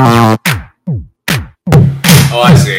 Oh, I see.